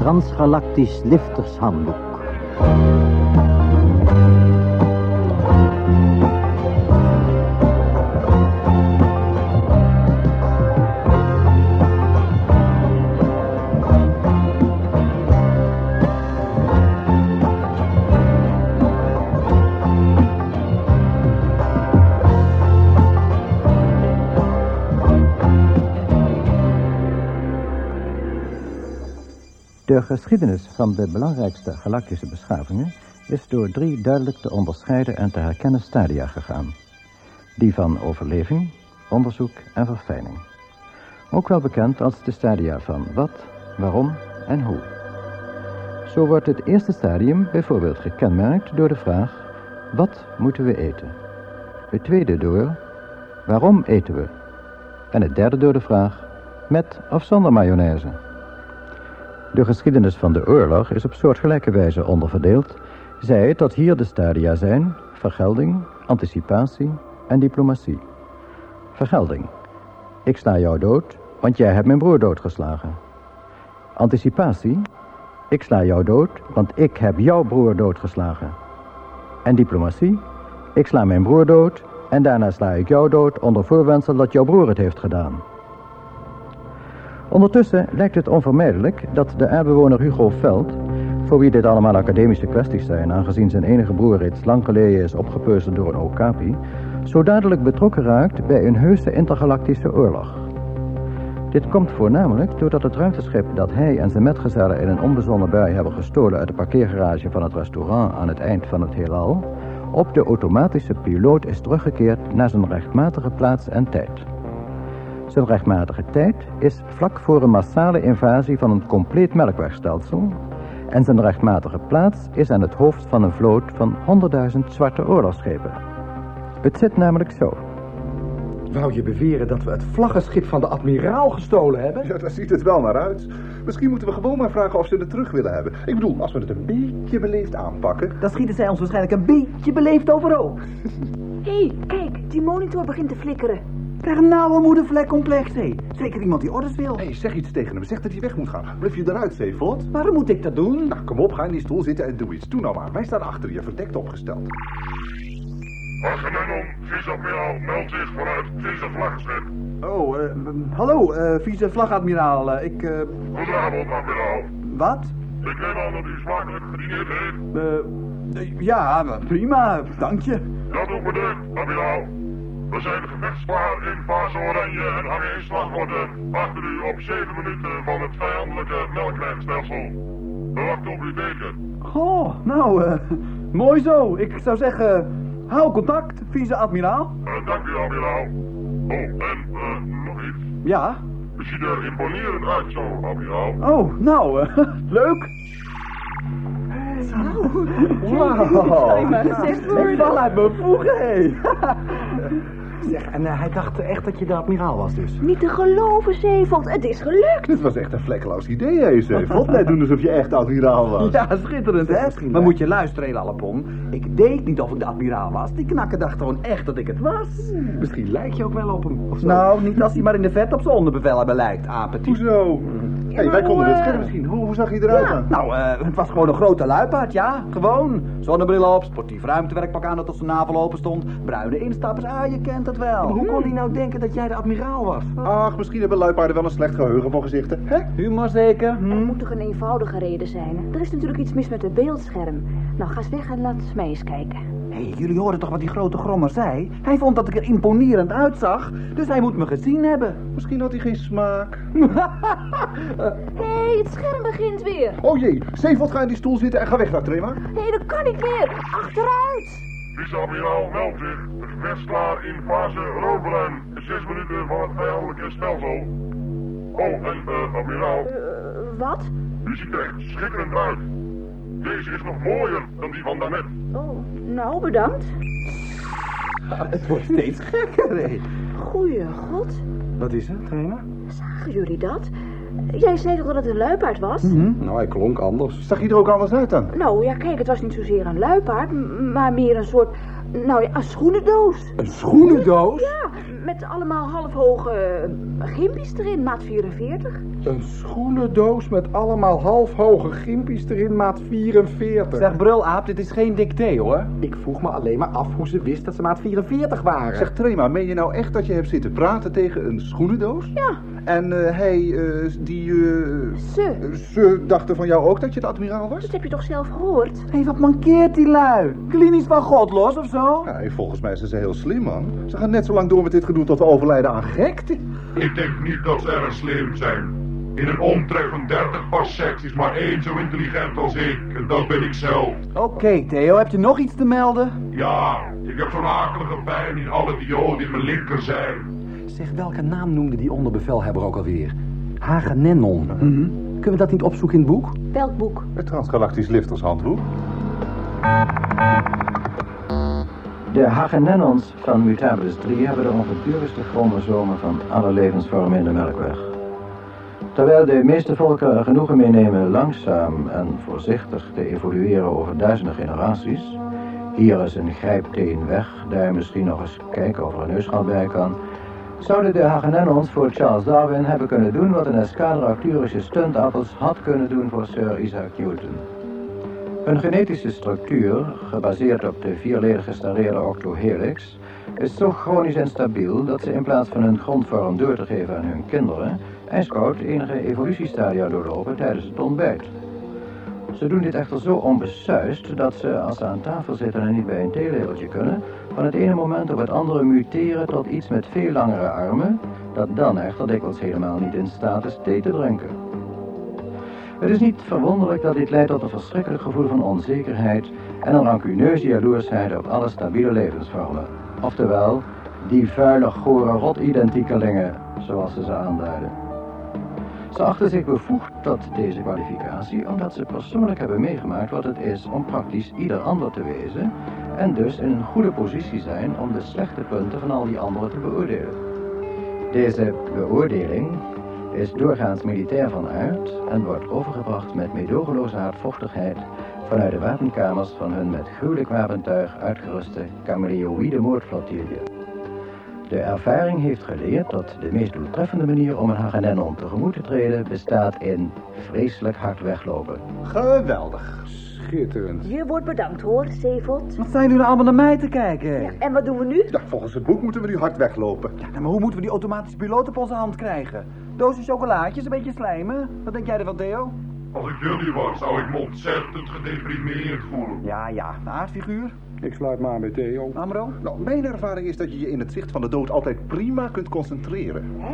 Transgalactisch Liftershandboek. De geschiedenis van de belangrijkste galactische beschavingen is door drie duidelijk te onderscheiden en te herkennen stadia gegaan. Die van overleving, onderzoek en verfijning. Ook wel bekend als de stadia van wat, waarom en hoe. Zo wordt het eerste stadium bijvoorbeeld gekenmerkt door de vraag: wat moeten we eten? Het tweede door: waarom eten we? En het derde door de vraag: met of zonder mayonaise? De geschiedenis van de oorlog is op soortgelijke wijze onderverdeeld. Zij dat hier de stadia zijn vergelding, anticipatie en diplomatie. Vergelding. Ik sla jou dood, want jij hebt mijn broer doodgeslagen. Anticipatie. Ik sla jou dood, want ik heb jouw broer doodgeslagen. En diplomatie. Ik sla mijn broer dood en daarna sla ik jou dood onder voorwendsel dat jouw broer het heeft gedaan. Ondertussen lijkt het onvermijdelijk dat de aardbewoner Hugo Veld, voor wie dit allemaal academische kwesties zijn, aangezien zijn enige broer reeds lang geleden is opgepeuzeld door een Okapi, zo dadelijk betrokken raakt bij een heuse intergalactische oorlog. Dit komt voornamelijk doordat het ruimteschip dat hij en zijn metgezellen in een onbezonnen bui hebben gestolen uit de parkeergarage van het restaurant aan het eind van het heelal, op de automatische piloot is teruggekeerd naar zijn rechtmatige plaats en tijd. Zijn rechtmatige tijd is vlak voor een massale invasie van een compleet melkwegstelsel. En zijn rechtmatige plaats is aan het hoofd van een vloot van 100.000 zwarte oorlogsschepen. Het zit namelijk zo. Wou je beweren dat we het vlaggenschip van de admiraal gestolen hebben? Ja, daar ziet het wel naar uit. Misschien moeten we gewoon maar vragen of ze het terug willen hebben. Ik bedoel, als we het een beetje beleefd aanpakken... Dan schieten zij ons waarschijnlijk een beetje beleefd overhoop. Hé, hey, kijk, die monitor begint te flikkeren. Krijg een nauwe moedervlek complex, hé. Zeker iemand die orders wil. Hé, hey, zeg iets tegen hem. Zeg dat hij weg moet gaan. Blijf je eruit, Zeefot. Waarom moet ik dat doen? Nou, kom op, ga in die stoel zitten en doe iets. Doe nou maar. Wij staan achter je, verdekt opgesteld. Agamenon, vice-admiraal, meldt zich vanuit vice-vlaggenschip. Oh, uh, hallo, uh, vice-vlagadmiraal. Uh, ik... Uh... Goedenavond, admiraal. Wat? Ik neem aan dat u smakelijk gedineerd heeft. Uh, ja, prima, dank je. Dat doet me deugd, admiraal. We zijn gevechtsklaar in fase oranje en hangen in slagorde achter u op 7 minuten van het vijandelijke melkwegstelsel. We wachten op uw teken. Oh, nou, uh, mooi zo. Ik zou zeggen, hou contact, vice-admiraal. Uh, dank u, admiraal. Oh, en uh, nog iets. Ja? U ziet er imponerend uit zo, admiraal. Oh, nou, leuk. Zo. Wow. Ik val uit mijn voegen, hé. Zeg, en uh, hij dacht echt dat je de admiraal was dus? Niet te geloven, Zeeveld. Het is gelukt. Dit was echt een vlekkeloos idee, hè, Zeeveld. Net doen alsof je echt admiraal was. Ja, schitterend, hè? Maar moet je luisteren, Lallepon. Ik deed niet of ik de admiraal was. Die knakker dacht gewoon echt dat ik het was. Misschien lijk je ook wel op hem, of zo. Nou, niet als hij maar in de vet op zijn onderbevel hebben lijkt, apetit. Hoezo? Hé, hey, wij konden het scherm misschien. Hoe, hoe zag hij eruit ja, dan? Nou, uh, het was gewoon een grote luipaard, ja. Gewoon. Zonnebril op, sportief ruimtewerkpak aan dat tot zijn navel open stond. Bruine instappers, ah, je kent het wel. Maar hoe kon hij nou denken dat jij de admiraal was? Ach, misschien hebben luipaarden wel een slecht geheugen van gezichten. Hè? Humor zeker? Hm? Er moet toch een eenvoudige reden zijn. Er is natuurlijk iets mis met het beeldscherm. Nou, ga eens weg en laat mij eens kijken. Hé, hey, jullie hoorden toch wat die grote grommer zei? Hij vond dat ik er imponerend uitzag, dus hij moet me gezien hebben. Misschien had hij geen smaak. Hé, hey, het scherm begint weer. Oh jee, Zeevot, ga in die stoel zitten en ga weg Trema. Nee, dat kan niet meer. Achteruit. Vice-admiraal meldt zich. Gevechtsklaar in fase roodbruin. Zes minuten van het vijandelijke stelsel. Oh, en uh, admiraal. Uh, wat? U ziet er echt schitterend uit. Deze is nog mooier dan die van daarnet. Oh, nou, bedankt. Het wordt steeds gekker, hé. Goeie god. Wat is het, trainer? Zagen jullie dat? Jij zei toch dat het een luipaard was? Mm -hmm. Nou, hij klonk anders. Zag hij er ook anders uit dan? Nou, ja, kijk, het was niet zozeer een luipaard, maar meer een soort Nou ja, een schoenendoos. Een schoenendoos? Ja, met allemaal halfhoge uh, gimpies erin, maat 44. Een schoenendoos met allemaal halfhoge gimpies erin, maat 44. Zeg, brulaap, dit is geen dicté, hoor. Ik vroeg me alleen maar af hoe ze wist dat ze maat 44 waren. Zeg, Trema, meen je nou echt dat je hebt zitten praten tegen een schoenendoos? Ja. En uh, hij, uh, die... Uh, ze. Ze dachten van jou ook dat je de admiraal was? Dat heb je toch zelf gehoord? Hé, hey, wat mankeert die lui? Klinisch van God los of zo? Ja, volgens mij zijn ze heel slim, man. Ze gaan net zo lang door met dit gedoe tot we overlijden aan gekte. Ik denk niet dat ze erg slim zijn. In een omtrek van 30 parsects is maar één zo intelligent als ik. En dat ben ik zelf. Oké, okay, Theo, heb je nog iets te melden? Ja, ik heb zo'n akelige pijn in alle dioden in mijn linkerzij. Zeg, welke naam noemde die onderbevelhebber ook alweer? Hagenennon. Mm -hmm. Kunnen we dat niet opzoeken in het boek? Welk boek? Het Transgalactisch Liftershandboek. De Hagenennons van Mutabilis 3 hebben de ongedurigste chromosomen van alle levensvormen in de Melkweg. Terwijl de meeste volken er genoegen mee nemen langzaam en voorzichtig te evolueren over duizenden generaties, hier is een grijpteen weg, daar misschien nog eens kijken of er een neusgat bij kan, zouden de Hagenennons voor Charles Darwin hebben kunnen doen wat een escadre Arcturische stuntappels had kunnen doen voor Sir Isaac Newton. Hun genetische structuur, gebaseerd op de vierledig gestareerde octohelix, is zo chronisch instabiel dat ze in plaats van hun grondvorm door te geven aan hun kinderen, ijskoud enige evolutiestadia doorlopen tijdens het ontbijt. Ze doen dit echter zo onbesuist dat ze, als ze aan tafel zitten en niet bij een theelepeltje kunnen, van het ene moment op het andere muteren tot iets met veel langere armen, dat dan echter dikwijls helemaal niet in staat is thee te drinken. Het is niet verwonderlijk dat dit leidt tot een verschrikkelijk gevoel van onzekerheid en een rancuneuze jaloersheid op alle stabiele levensvormen. Oftewel, die vuile, gore rot-identiekelingen, zoals ze ze aanduiden. Ze achten zich bevoegd tot deze kwalificatie omdat ze persoonlijk hebben meegemaakt wat het is om praktisch ieder ander te wezen en dus in een goede positie zijn om de slechte punten van al die anderen te beoordelen. Deze beoordeling is doorgaans militair van aard en wordt overgebracht met meedogenloze hardvochtigheid vanuit de wapenkamers van hun met gruwelijk wapentuig uitgeruste kameleoïde moordflotille. De ervaring heeft geleerd dat de meest doeltreffende manier om een Hagenennon tegemoet te treden bestaat in vreselijk hard weglopen. Geweldig. Schitterend. Je wordt bedankt hoor, Zeevot. Wat zijn jullie allemaal naar mij te kijken? Ja, en wat doen we nu? Ja, volgens het boek moeten we nu hard weglopen. Ja, maar hoe moeten we die automatische piloot op onze hand krijgen? Doosje chocolaatjes, een beetje slijmen. Wat denk jij ervan, Theo? Als ik jullie was, zou ik me ontzettend gedeprimeerd voelen. Ja, ja, een aardfiguur. Ik sluit maar bij Theo. Amro? Nou, mijn ervaring is dat je je in het zicht van de dood altijd prima kunt concentreren. Hé,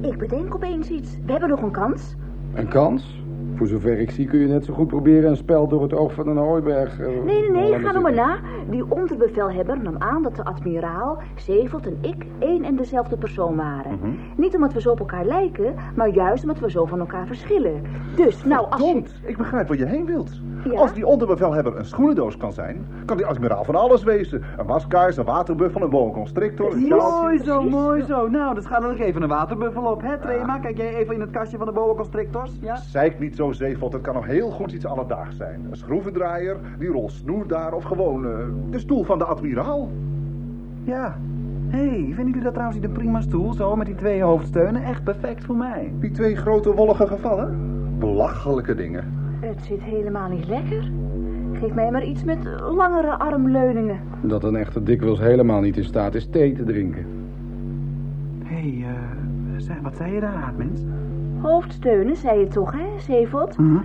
hey, ik bedenk opeens iets. We hebben nog een kans. Een kans? Voor zover ik zie kun je net zo goed proberen een spel door het oog van een hooiberg... Uh, nee, nee, nee, ga nou maar na. Die onderbevelhebber nam aan dat de admiraal, Zevelt en ik één en dezelfde persoon waren. Mm -hmm. Niet omdat we zo op elkaar lijken, maar juist omdat we zo van elkaar verschillen. Dus, nou, als je... ik begrijp waar je heen wilt. Ja? Als die onderbevelhebber een schoenendoos kan zijn, kan die admiraal van alles wezen. Een waskaars, een waterbuffel, een boa constrictor, een Mooi zo, mooi zo. Nou, dan gaat er nog even een waterbuffel op, hè, Trema? Kijk jij even in het kastje van de boa constrictors, ja? Zeik niet zo, Zeevot. Het kan nog heel goed iets alledaags zijn. Een schroevendraaier, die rolt snoer daar of gewoon uh, de stoel van de admiraal. Ja. Hé, hey, vinden jullie dat trouwens niet een prima stoel, zo, met die twee hoofdsteunen? Echt perfect voor mij. Die twee grote wollige gevallen? Belachelijke dingen. Het zit helemaal niet lekker. Geef mij maar iets met langere armleuningen. Dat een echte dikwijls helemaal niet in staat is thee te drinken. Hé, hey, uh, wat zei je daar, aardmens? Hoofdsteunen, zei je toch, hè, Zeevot? Uh -huh.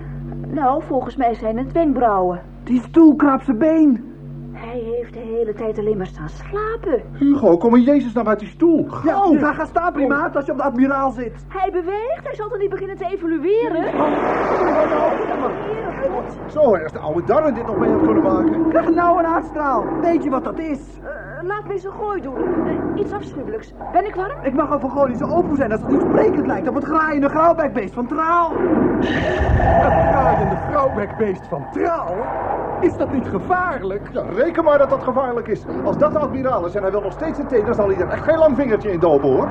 Nou, volgens mij zijn het wenkbrauwen. Die stoel krabt zijn been. Hij heeft de hele tijd alleen maar staan slapen. Hugo, kom in Jezus nou uit die stoel. Ja, oh, ga, ga staan, primaat, als je op de admiraal zit. Hij beweegt, hij zal toch niet beginnen te evolueren? Zo, er is de oude Darren dit nog mee op kunnen maken. Krijg nou een aardstraal. Weet je wat dat is? Laat me eens een gooi doen. Uh, iets afschuwelijks. Ben ik warm? Ik mag over gooi zo open zijn als het niet sprekend lijkt op het graaiende grauwbekbeest van Traal. Het graaiende grauwbekbeest van Traal? Is dat niet gevaarlijk? Ja, reken maar dat dat gevaarlijk is. Als dat de admiraal is en hij wil nog steeds een thee, dan zal hij er echt geen lang vingertje in dopen, hoor.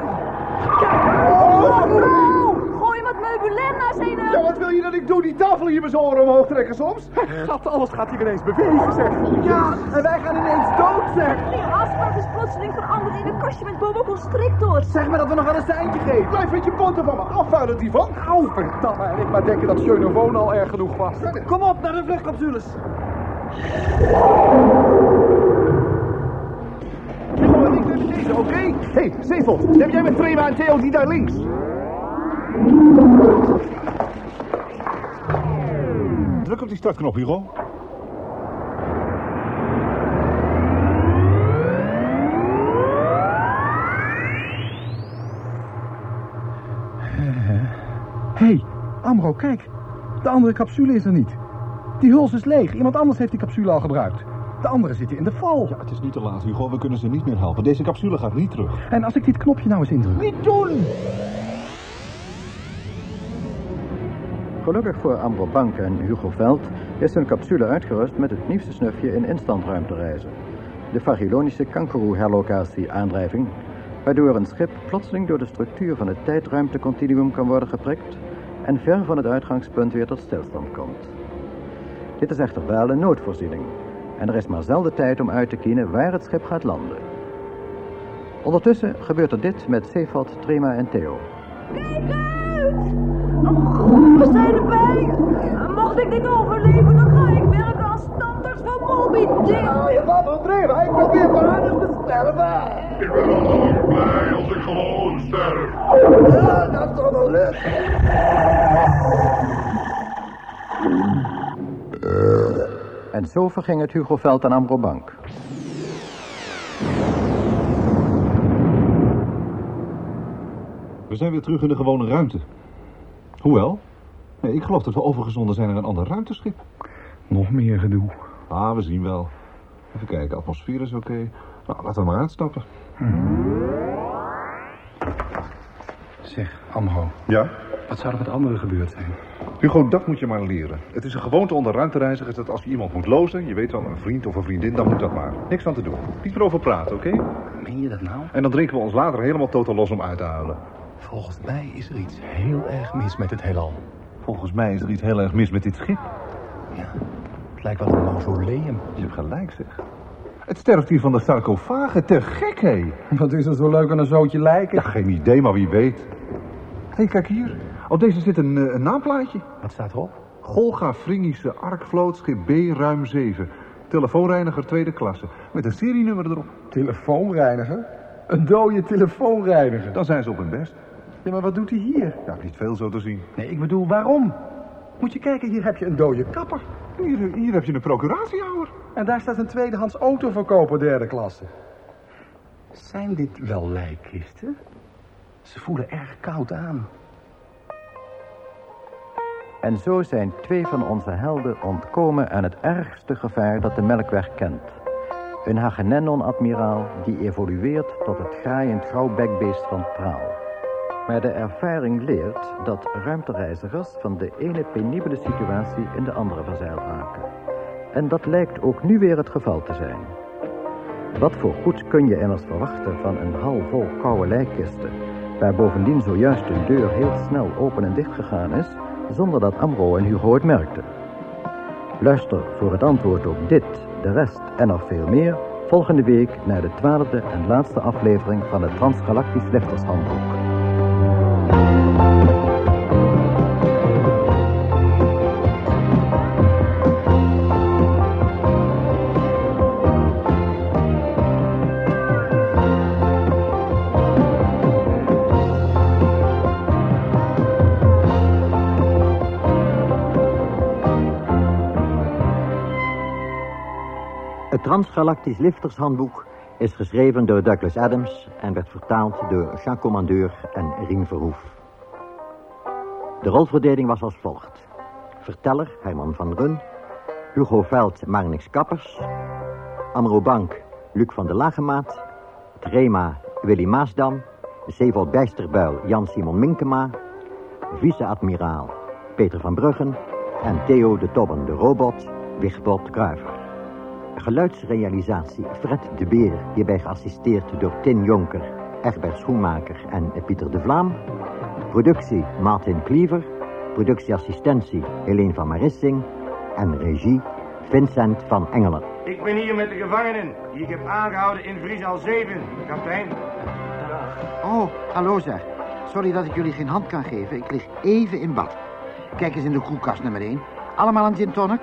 Oh, oh, oh. Gooi wat meubilair naar zijn Ja, wat wil je dat ik doe? Die z'n oren omhoog trekken soms? Gat, alles gaat hier ineens bewegen, zeg. Ja, en wij gaan ineens dood, zeg. Die asfalt is plotseling veranderd in een kastje met boa constrictor. Zeg maar dat we nog wel een seintje geven. Blijf met je poten van me af, vuile divan. Au, verdamme. En ik maar denken dat Jeunovone al erg genoeg was. Kom op, naar de vluchtcapsules. Ik neem deze, oké? Hé, hey, Zeevold, neem jij met Trema en Theo die daar links? Op die startknop, Hugo. Hé, hey, Amro, kijk. De andere capsule is er niet. Die huls is leeg. Iemand anders heeft die capsule al gebruikt. De andere zitten in de val. Ja, het is niet te laat, Hugo. We kunnen ze niet meer helpen. Deze capsule gaat niet terug. En als ik dit knopje nou eens indruk. Niet doen! Gelukkig voor Ambro Bank en Hugo Veld is hun capsule uitgerust met het nieuwste snufje in instantruimtereizen. De Fagilonische kangoeroe-herlocatie-aandrijving, waardoor een schip plotseling door de structuur van het tijdruimtecontinuum kan worden geprikt en ver van het uitgangspunt weer tot stilstand komt. Dit is echter wel een noodvoorziening en er is maar zelden tijd om uit te kiezen waar het schip gaat landen. Ondertussen gebeurt er dit met Sefat, Trema en Theo. Kijk uit! We zijn erbij! Mocht ik dit overleven, dan ga ik werken als tandarts van Moby Dick! je wat overdreven. Ik probeer waardig te sterven. Ik ben altijd blij als ik gewoon sterf. Ja, dat is toch wel leuk. En zo verging het Hugo Veld en Ambro Bank. We zijn weer terug in de gewone ruimte. Hoewel, nee, ik geloof dat we overgezonden zijn naar een ander ruimteschip. Nog meer gedoe. Ah, we zien wel. Even kijken, atmosfeer is oké. Nou, laten we maar uitstappen. Zeg, Amro, Ja? wat zou er met anderen gebeurd zijn? Hugo, dat moet je maar leren. Het is een gewoonte onder ruimtereizigers dat als je iemand moet lozen, je weet wel, een vriend of een vriendin, dan moet dat maar. Niks aan te doen. Niet meer over praten, oké? Meen je dat nou? En dan drinken we ons later helemaal totaal los om uit te huilen. Volgens mij is er iets heel erg mis met het heelal. Volgens mij is er iets heel erg mis met dit schip. Ja, het lijkt wel een mausoleum. Je hebt gelijk, zeg. Het sterft hier van de sarcofagen. Te gek, hé. Wat is dat zo leuk aan een zootje lijken? Ja, geen idee, maar wie weet. Hé, kijk hier. Op deze zit een, eh, een naamplaatje. Wat staat erop? Golga Fringische Arkvlootschip B ruim 7. Telefoonreiniger tweede klasse. Met een serienummer erop. Telefoonreiniger? Een dode telefoonreiniger. Dan zijn ze op hun best. Ja, maar wat doet hij hier? Ja, niet veel zo te zien. Nee, ik bedoel, waarom? Moet je kijken, hier heb je een dode kapper. Hier, hier heb je een procuratiehouder. En daar staat een tweedehands autoverkoper derde klasse. Zijn dit wel lijkkisten? Ze voelen erg koud aan. En zo zijn twee van onze helden ontkomen aan het ergste gevaar dat de Melkweg kent. Een Hagenennon-admiraal die evolueert tot het graaiend grauwbekbeest van Praal. Maar de ervaring leert dat ruimtereizigers van de ene penibele situatie in de andere verzeild raken. En dat lijkt ook nu weer het geval te zijn. Wat voor goed kun je immers verwachten van een hal vol koude lijkkisten, waar bovendien zojuist een deur heel snel open en dicht gegaan is, zonder dat Amro en Hugo het merkten. Luister voor het antwoord op dit, de rest en nog veel meer volgende week naar de twaalfde en laatste aflevering van het Transgalactisch Liftershandboek. Transgalactisch Liftershandboek is geschreven door Douglas Adams en werd vertaald door Jean Commandeur en Rien Verhoef. De rolverdeling was als volgt. Verteller Herman van Run, Hugo Veld Marnix Kappers, Amro Bank Luc van der Lagemaat, Trema Willy Maasdam, Zeevold Bijsterbuil Jan-Simon Minkema, vice-admiraal Peter van Bruggen en Theo de Tobben de Robot Wigbot Kruiver. Geluidsrealisatie Fred de Beer, hierbij geassisteerd door Tin Jonker, Egbert Schoenmaker en Pieter de Vlaam. Productie Martin Kliever. Productieassistentie Helene van Marissing. En regie Vincent van Engelen. Ik ben hier met de gevangenen die ik heb aangehouden in Vriesal 7, kapitein. Oh, hallo zeg. Sorry dat ik jullie geen hand kan geven. Ik lig even in bad. Kijk eens in de koelkast nummer 1. Allemaal een gin tonic?